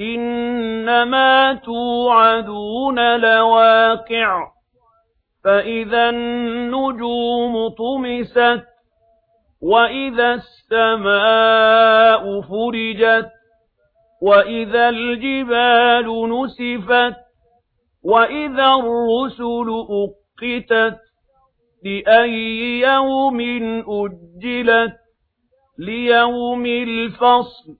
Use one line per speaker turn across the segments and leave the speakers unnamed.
إِنَّمَا تُوعَدُونَ لَوَاقِعٌ فَإِذَا النُّجُومُ طُمِسَتْ وَإِذَا السَّمَاءُ فُرِجَتْ وَإِذَا الْجِبَالُ نُسِفَتْ وَإِذَا الرُّسُلُ أُقِّتَتْ لِأَيِّ يَوْمٍ أُجِّلَتْ لِيَوْمِ الْفَصْلِ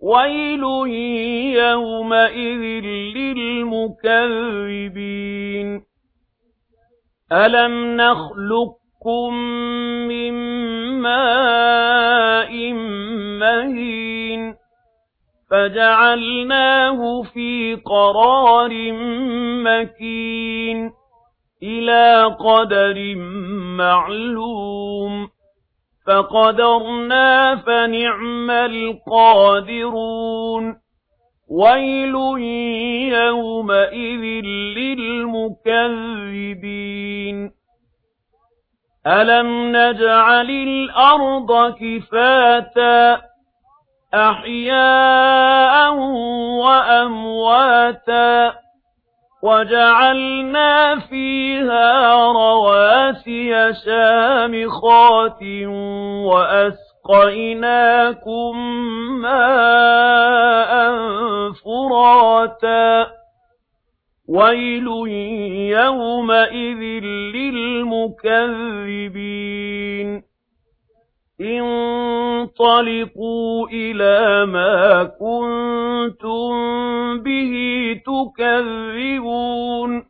وَيْلٌ يَوْمَئِذٍ لِّلْمُكَذِّبِينَ أَلَمْ نَخْلُقكُّم مِّن مَّاءٍ مَّهِينٍ فَجَعَلْنَاهُ فِي قَرَارٍ مَّكِينٍ إِلَى قَدَرٍ مَّعْلُومٍ فَقَدَرْنَا فَنِعْمَ الْقَادِرُونَ. وَيْلٌ يَوْمَئِذٍ لِلْمُكَذِّبِينَ. أَلَمْ نَجْعَلِ الْأَرْضَ كِفَاتًا؟ أَحْيَاءً وَأَمْوَاتًا. وَجَعَلْنَا فِيهَا رَوَاسِيَ شَاهِدًا شامخات وأسقيناكم ماء فراتا. ويل يومئذ للمكذبين. انطلقوا إلى ما كنتم به تكذبون.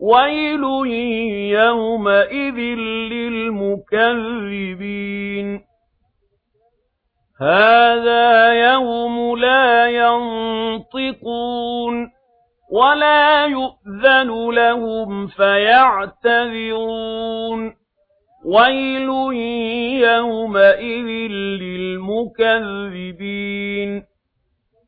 وَيْلٌ يَوْمَئِذٍ لِّلْمُكَذِّبِينَ هَٰذَا يَوْمُ لَا يَنطِقُونَ وَلَا يُؤْذَنُ لَهُمْ فَيَعْتَذِرُونَ وَيْلٌ يَوْمَئِذٍ لِّلْمُكَذِّبِينَ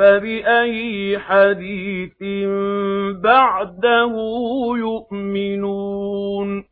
فَبِأَيِّ حَدِيثٍ بَعْدَهُ يُؤْمِنُونَ